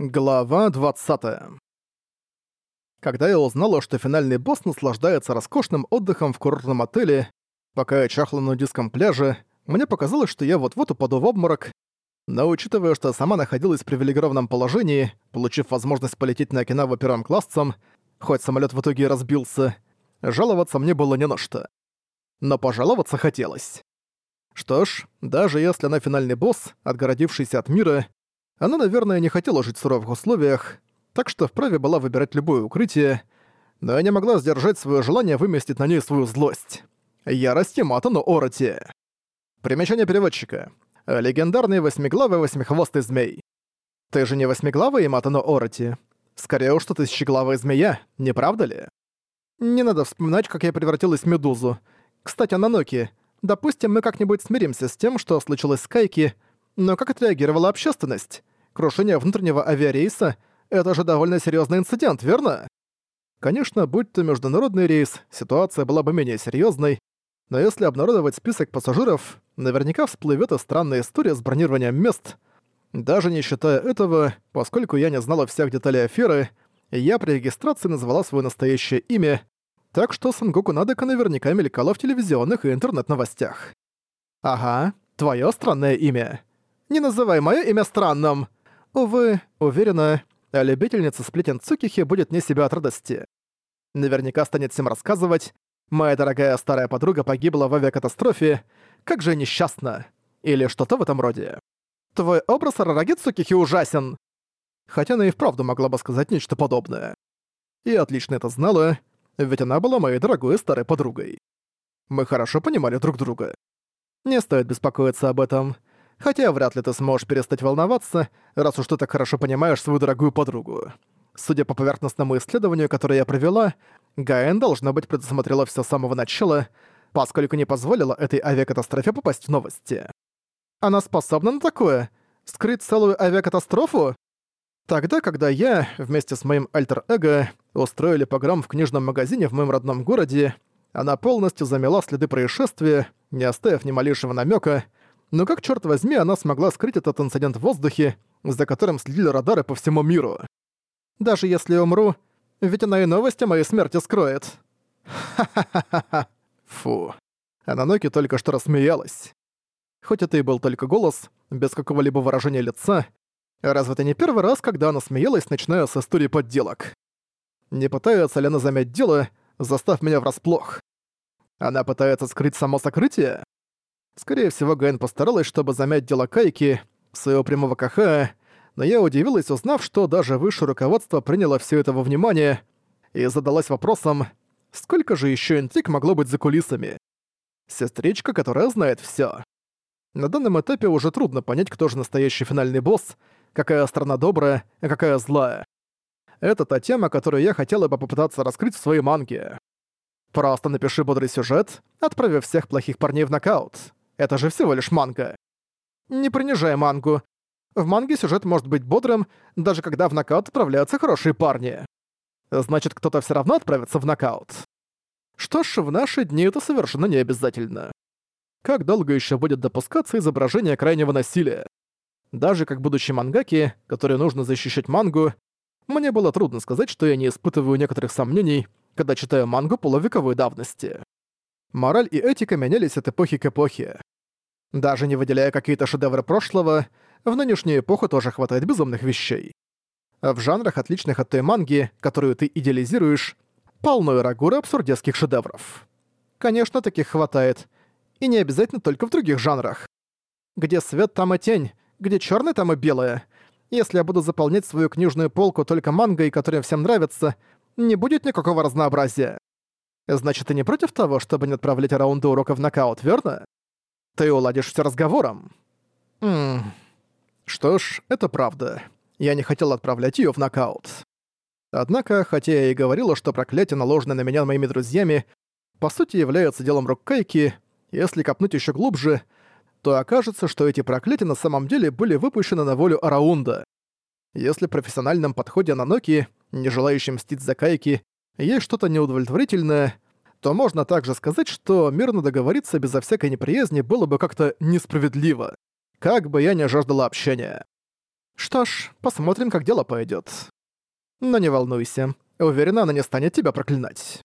Глава 20 Когда я узнала, что финальный босс наслаждается роскошным отдыхом в курортном отеле, пока я чахла на нудистском пляже, мне показалось, что я вот-вот упаду в обморок, но учитывая, что сама находилась в привилегированном положении, получив возможность полететь на Окинаву первым классом, хоть самолет в итоге и разбился, жаловаться мне было не на что. Но пожаловаться хотелось. Что ж, даже если она финальный босс, отгородившийся от мира, она, наверное, не хотела жить в суровых условиях, так что вправе была выбирать любое укрытие, но я не могла сдержать свое желание выместить на ней свою злость. Ярость Матану Ороти. Примечание переводчика. Легендарный восьмиглавый восьмихвостый змей. Ты же не восьмиглавый Матану Ороти. Скорее уж, что ты тысячеглавая змея, не правда ли? Не надо вспоминать, как я превратилась в медузу. Кстати, на Ноки. Допустим, мы как-нибудь смиримся с тем, что случилось с Кайки, но как отреагировала общественность? Крушение внутреннего авиарейса — это же довольно серьезный инцидент, верно? Конечно, будь то международный рейс, ситуация была бы менее серьезной, но если обнародовать список пассажиров, наверняка всплывет и странная история с бронированием мест. Даже не считая этого, поскольку я не знала всех деталей аферы, я при регистрации назвала свое настоящее имя, так что Сангоку Надека наверняка мелькала в телевизионных и интернет-новостях. «Ага, твое странное имя. Не называй мое имя странным!» Увы, уверена, любительница сплетен Цукихи будет не себя от радости. Наверняка станет всем рассказывать, «Моя дорогая старая подруга погибла в авиакатастрофе, как же несчастна!» Или что-то в этом роде. «Твой образ Арараги Цукихи ужасен!» Хотя она и вправду могла бы сказать нечто подобное. И отлично это знала, ведь она была моей дорогой старой подругой. Мы хорошо понимали друг друга. Не стоит беспокоиться об этом хотя вряд ли ты сможешь перестать волноваться, раз уж ты так хорошо понимаешь свою дорогую подругу. Судя по поверхностному исследованию, которое я провела, Гаэн, должна быть, предусмотрела все с самого начала, поскольку не позволила этой авиакатастрофе попасть в новости. Она способна на такое? Скрыть целую авиакатастрофу? Тогда, когда я, вместе с моим альтер-эго, устроили погром в книжном магазине в моем родном городе, она полностью замела следы происшествия, не оставив ни малейшего намека, но как, черт возьми, она смогла скрыть этот инцидент в воздухе, за которым следили радары по всему миру? Даже если умру, ведь она и новости моей смерти скроет. Ха-ха-ха-ха. Фу. Ананоки только что рассмеялась. Хоть это и был только голос, без какого-либо выражения лица, разве это не первый раз, когда она смеялась, начиная с истории подделок? Не пытается ли она замять дело, застав меня врасплох? Она пытается скрыть само сокрытие? Скорее всего, Гэн постаралась, чтобы замять дело Кайки, своего прямого каха, но я удивилась, узнав, что даже высшее руководство приняло все это во внимание и задалась вопросом, сколько же еще интриг могло быть за кулисами. Сестричка, которая знает все. На данном этапе уже трудно понять, кто же настоящий финальный босс, какая страна добрая, а какая злая. Это та тема, которую я хотела бы попытаться раскрыть в своей манге. Просто напиши бодрый сюжет, отправив всех плохих парней в нокаут. Это же всего лишь манга. Не принижай мангу. В манге сюжет может быть бодрым, даже когда в нокаут отправляются хорошие парни. Значит, кто-то все равно отправится в нокаут. Что ж, в наши дни это совершенно не обязательно. Как долго еще будет допускаться изображение крайнего насилия? Даже как будущий мангаки, который нужно защищать мангу, мне было трудно сказать, что я не испытываю некоторых сомнений, когда читаю мангу полувековой давности. Мораль и этика менялись от эпохи к эпохе. Даже не выделяя какие-то шедевры прошлого, в нынешнюю эпоху тоже хватает безумных вещей. В жанрах, отличных от той манги, которую ты идеализируешь, полно рагуры абсурдеских шедевров. Конечно, таких хватает. И не обязательно только в других жанрах. Где свет, там и тень, где черный, там и белое. Если я буду заполнять свою книжную полку только мангой, которая всем нравится, не будет никакого разнообразия. Значит, ты не против того, чтобы не отправлять раунды уроков в нокаут, верно? Ты уладишь все разговором. Ммм... Что ж, это правда. Я не хотел отправлять ее в нокаут. Однако, хотя я и говорила, что проклятие, наложенное на меня моими друзьями, по сути является делом рук Кайки, если копнуть еще глубже, то окажется, что эти проклятия на самом деле были выпущены на волю Араунда. Если в профессиональном подходе на Ноки, не желающим мстить за Кайки, есть что-то неудовлетворительное, то можно также сказать, что мирно договориться безо всякой неприязни было бы как-то несправедливо, как бы я не жаждала общения. Что ж, посмотрим, как дело пойдет. Но не волнуйся, уверена, она не станет тебя проклинать.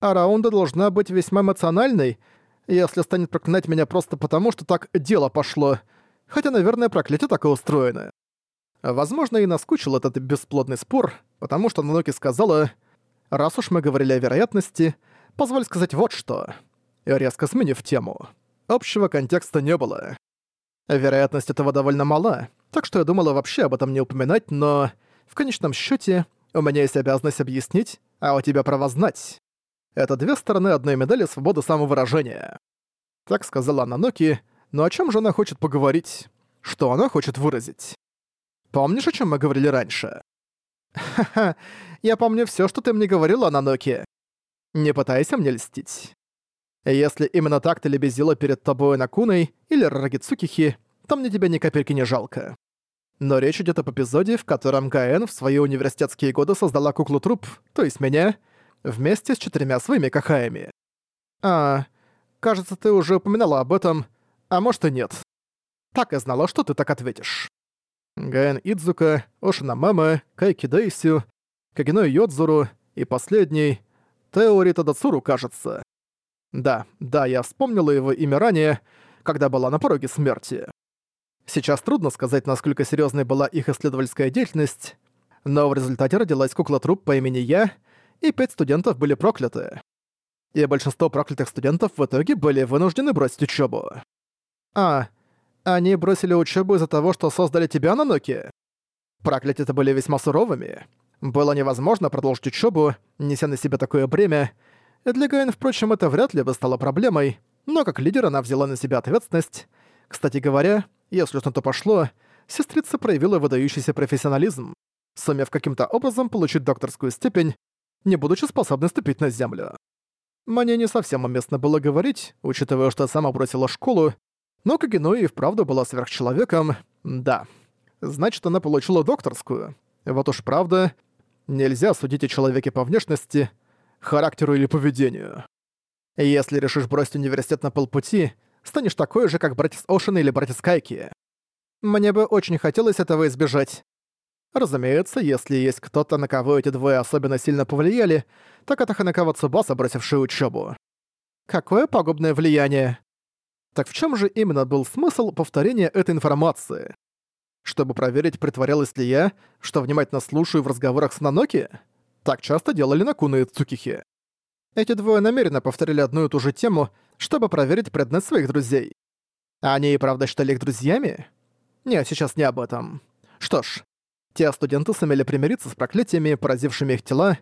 А раунда должна быть весьма эмоциональной, если станет проклинать меня просто потому, что так дело пошло. Хотя, наверное, проклятие так и устроено. Возможно, и наскучил этот бесплодный спор, потому что Наноки сказала, «Раз уж мы говорили о вероятности, позволь сказать вот что». Резко сменив тему. Общего контекста не было. Вероятность этого довольно мала, так что я думала вообще об этом не упоминать, но в конечном счете у меня есть обязанность объяснить, а у тебя право знать. Это две стороны одной медали свободы самовыражения. Так сказала Наноки, но о чем же она хочет поговорить? Что она хочет выразить? Помнишь, о чем мы говорили раньше? Ха-ха, я помню все, что ты мне говорила, Наноки. Не пытайся мне льстить. Если именно так ты лебезила перед тобой Накуной или Рагицукихи, то мне тебя ни капельки не жалко. Но речь идет об эпизоде, в котором Гаэн в свои университетские годы создала куклу-труп, то есть меня, вместе с четырьмя своими кахаями. А, кажется, ты уже упоминала об этом, а может и нет. Так и знала, что ты так ответишь. Гаэн Идзука, Ошина Мама, Кайки Дейсю, Кагино Йодзуру и последний — Теори Тадацуру, кажется. Да, да, я вспомнила его имя ранее, когда была на пороге смерти. Сейчас трудно сказать, насколько серьезной была их исследовательская деятельность, но в результате родилась кукла-труп по имени Я, и пять студентов были прокляты. И большинство проклятых студентов в итоге были вынуждены бросить учебу. А, они бросили учебу из-за того, что создали тебя на Ноке? Проклятия-то были весьма суровыми. Было невозможно продолжить учебу, неся на себя такое бремя, для Гайн, впрочем, это вряд ли бы стало проблемой, но как лидер она взяла на себя ответственность. Кстати говоря, если что-то пошло, сестрица проявила выдающийся профессионализм, сумев каким-то образом получить докторскую степень, не будучи способной ступить на землю. Мне не совсем уместно было говорить, учитывая, что сама бросила школу, но Кагино и вправду была сверхчеловеком, да. Значит, она получила докторскую. Вот уж правда, нельзя судить о человеке по внешности, характеру или поведению. Если решишь бросить университет на полпути, станешь такой же, как братец Ошин или братец Кайки. Мне бы очень хотелось этого избежать. Разумеется, если есть кто-то, на кого эти двое особенно сильно повлияли, так это Ханакава Цубаса, бросивший учебу. Какое пагубное влияние? Так в чем же именно был смысл повторения этой информации? Чтобы проверить, притворялась ли я, что внимательно слушаю в разговорах с Наноки? Так часто делали Накуна и Цукихи. Эти двое намеренно повторили одну и ту же тему, чтобы проверить преданность своих друзей. Они и правда считали их друзьями? Нет, сейчас не об этом. Что ж, те студенты сумели примириться с проклятиями, поразившими их тела,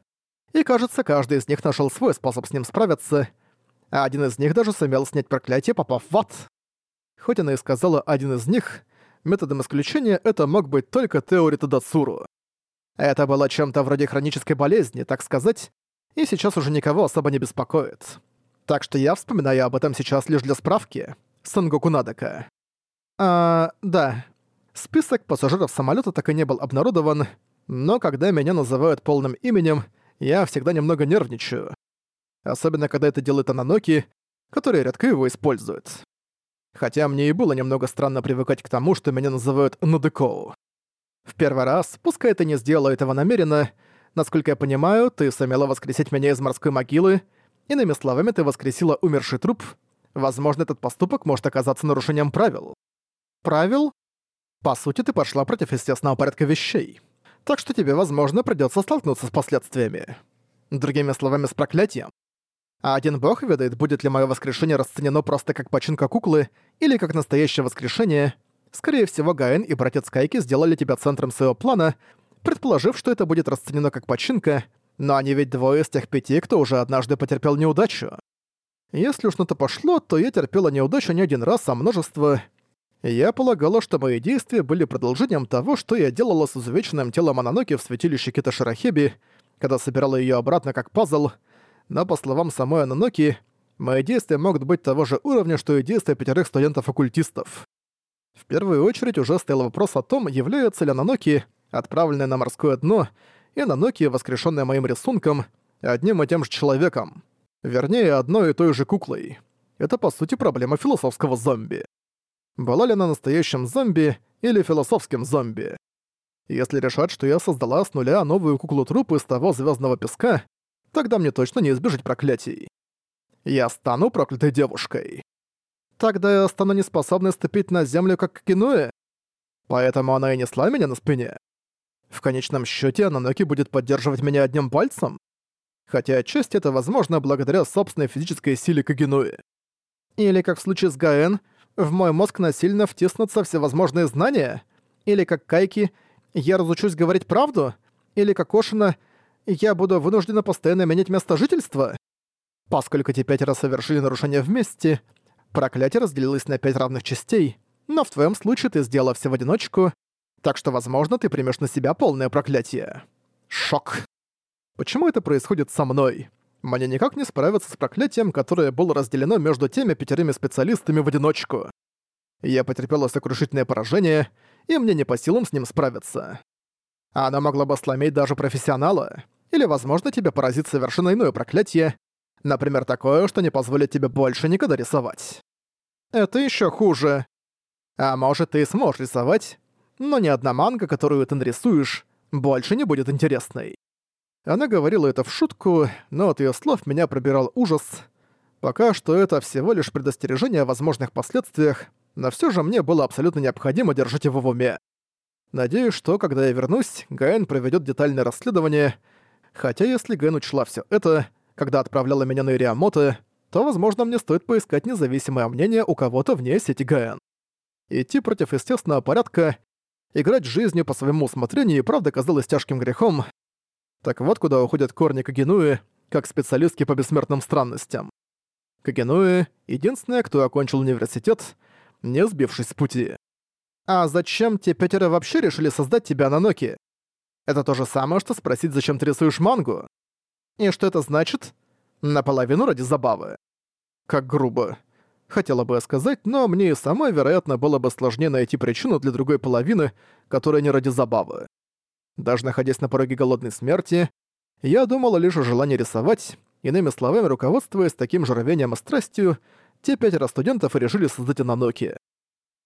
и, кажется, каждый из них нашел свой способ с ним справиться, а один из них даже сумел снять проклятие, попав в ад. Хоть она и сказала «один из них», методом исключения это мог быть только Теори Тадацуру. Это было чем-то вроде хронической болезни, так сказать, и сейчас уже никого особо не беспокоит. Так что я вспоминаю об этом сейчас лишь для справки. Сангоку Надека. А, да. Список пассажиров самолета так и не был обнародован, но когда меня называют полным именем, я всегда немного нервничаю. Особенно, когда это делает Ананоки, который редко его использует. Хотя мне и было немного странно привыкать к тому, что меня называют Нудекоу. В первый раз, пускай ты не сделала этого намеренно, насколько я понимаю, ты сумела воскресить меня из морской могилы, иными словами, ты воскресила умерший труп. Возможно, этот поступок может оказаться нарушением правил. Правил? По сути, ты пошла против естественного порядка вещей. Так что тебе, возможно, придётся столкнуться с последствиями. Другими словами, с проклятием. А один бог ведает, будет ли моё воскрешение расценено просто как починка куклы или как настоящее воскрешение — Скорее всего, Гаэн и братец Кайки сделали тебя центром своего плана, предположив, что это будет расценено как починка, но они ведь двое из тех пяти, кто уже однажды потерпел неудачу. Если уж на то пошло, то я терпела неудачу не один раз, а множество. Я полагала, что мои действия были продолжением того, что я делала с изувеченным телом Ананоки в святилище Кита Шарахеби, когда собирала ее обратно как пазл, но, по словам самой Ананоки, мои действия могут быть того же уровня, что и действия пятерых студентов-оккультистов. В первую очередь уже стоял вопрос о том, является ли Наноки, отправленная на морское дно, и Наноки, воскрешенная моим рисунком, одним и тем же человеком. Вернее, одной и той же куклой. Это, по сути, проблема философского зомби. Была ли она настоящим зомби или философским зомби? Если решат, что я создала с нуля новую куклу-труп из того звездного песка, тогда мне точно не избежать проклятий. Я стану проклятой девушкой. Тогда я стану неспособной ступить на землю, как Кинуэ. Поэтому она и несла меня на спине. В конечном счете Ананоки будет поддерживать меня одним пальцем? Хотя отчасти это возможно благодаря собственной физической силе Кагенуи. Или, как в случае с Гаэн, в мой мозг насильно втиснутся всевозможные знания? Или, как Кайки, я разучусь говорить правду? Или, как Ошина, я буду вынуждена постоянно менять место жительства? Поскольку те пятеро совершили нарушение вместе, проклятие разделилось на пять равных частей, но в твоем случае ты сделала все в одиночку, так что, возможно, ты примешь на себя полное проклятие. Шок. Почему это происходит со мной? Мне никак не справиться с проклятием, которое было разделено между теми пятерыми специалистами в одиночку. Я потерпела сокрушительное поражение, и мне не по силам с ним справиться. Она могла бы сломить даже профессионала, или, возможно, тебя поразит совершенно иное проклятие, например, такое, что не позволит тебе больше никогда рисовать. Это еще хуже. А может, ты сможешь рисовать, но ни одна манга, которую ты нарисуешь, больше не будет интересной. Она говорила это в шутку, но от её слов меня пробирал ужас. Пока что это всего лишь предостережение о возможных последствиях, но всё же мне было абсолютно необходимо держать его в уме. Надеюсь, что, когда я вернусь, Гаэн проведёт детальное расследование, хотя если Гаэн учла всё это, когда отправляла меня на Ириамото, то, возможно, мне стоит поискать независимое мнение у кого-то вне сети Гаэн. Идти против естественного порядка, играть жизнью по своему усмотрению и правда казалось тяжким грехом, так вот куда уходят корни Кагенуи, как специалистки по бессмертным странностям. Кагенуи — единственная, кто окончил университет, не сбившись с пути. А зачем те пятеро вообще решили создать тебя на Ноки? Это то же самое, что спросить, зачем ты рисуешь мангу. И что это значит? Наполовину ради забавы. Как грубо. Хотела бы я сказать, но мне и самой, вероятно, было бы сложнее найти причину для другой половины, которая не ради забавы. Даже находясь на пороге голодной смерти, я думала лишь о желании рисовать, иными словами, руководствуясь таким же рвением и страстью, те пятеро студентов и решили создать аноноки.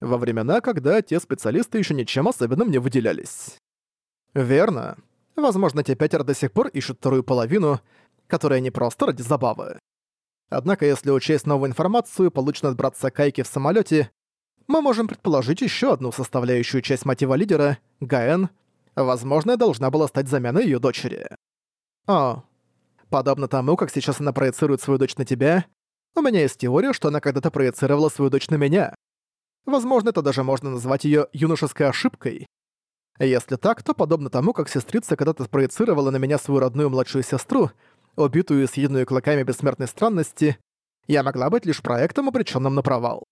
Во времена, когда те специалисты еще ничем особенным не выделялись. Верно. Возможно, те пятеро до сих пор ищут вторую половину, которая не просто ради забавы. Однако, если учесть новую информацию, полученную от братца Кайки в самолете, мы можем предположить еще одну составляющую часть мотива лидера — Гаэн, Возможно, должна была стать заменой ее дочери. О, подобно тому, как сейчас она проецирует свою дочь на тебя, у меня есть теория, что она когда-то проецировала свою дочь на меня. Возможно, это даже можно назвать ее юношеской ошибкой. Если так, то подобно тому, как сестрица когда-то спроецировала на меня свою родную младшую сестру, убитую и съеденную клыками бессмертной странности, я могла быть лишь проектом, обреченным на провал.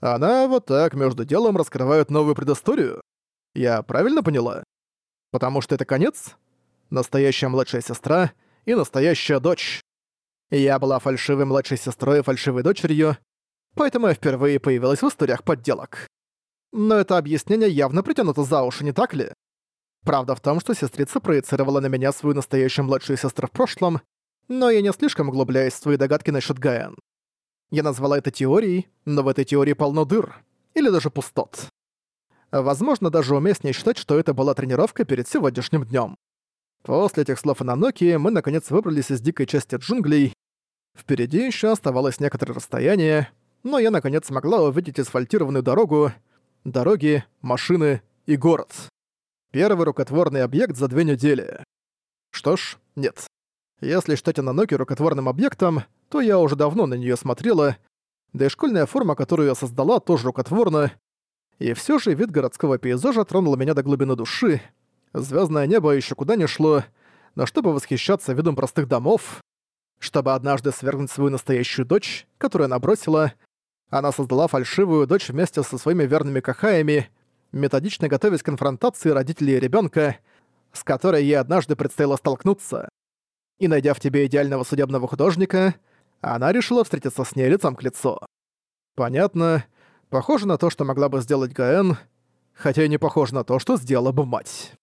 Она вот так между делом раскрывает новую предысторию. Я правильно поняла? Потому что это конец? Настоящая младшая сестра и настоящая дочь. Я была фальшивой младшей сестрой и фальшивой дочерью, поэтому я впервые появилась в историях подделок. Но это объяснение явно притянуто за уши, не так ли? Правда в том, что сестрица проецировала на меня свою настоящую младшую сестру в прошлом, но я не слишком углубляюсь в свои догадки насчет Гаэн. Я назвала это теорией, но в этой теории полно дыр. Или даже пустот. Возможно, даже уместнее считать, что это была тренировка перед сегодняшним днем. После этих слов о Наноки мы наконец выбрались из дикой части джунглей. Впереди еще оставалось некоторое расстояние, но я наконец смогла увидеть асфальтированную дорогу, дороги, машины и город. Первый рукотворный объект за две недели. Что ж, нет. Если считать Ананоки рукотворным объектом, то я уже давно на нее смотрела, да и школьная форма, которую я создала, тоже рукотворна, и все же вид городского пейзажа тронул меня до глубины души. Звездное небо еще куда не шло, но чтобы восхищаться видом простых домов, чтобы однажды свергнуть свою настоящую дочь, которую она бросила, она создала фальшивую дочь вместе со своими верными кахаями, методично готовясь к конфронтации родителей и ребенка, с которой ей однажды предстояло столкнуться. И найдя в тебе идеального судебного художника, она решила встретиться с ней лицом к лицу. Понятно, Похоже на то, что могла бы сделать Гаэн, хотя и не похоже на то, что сделала бы мать.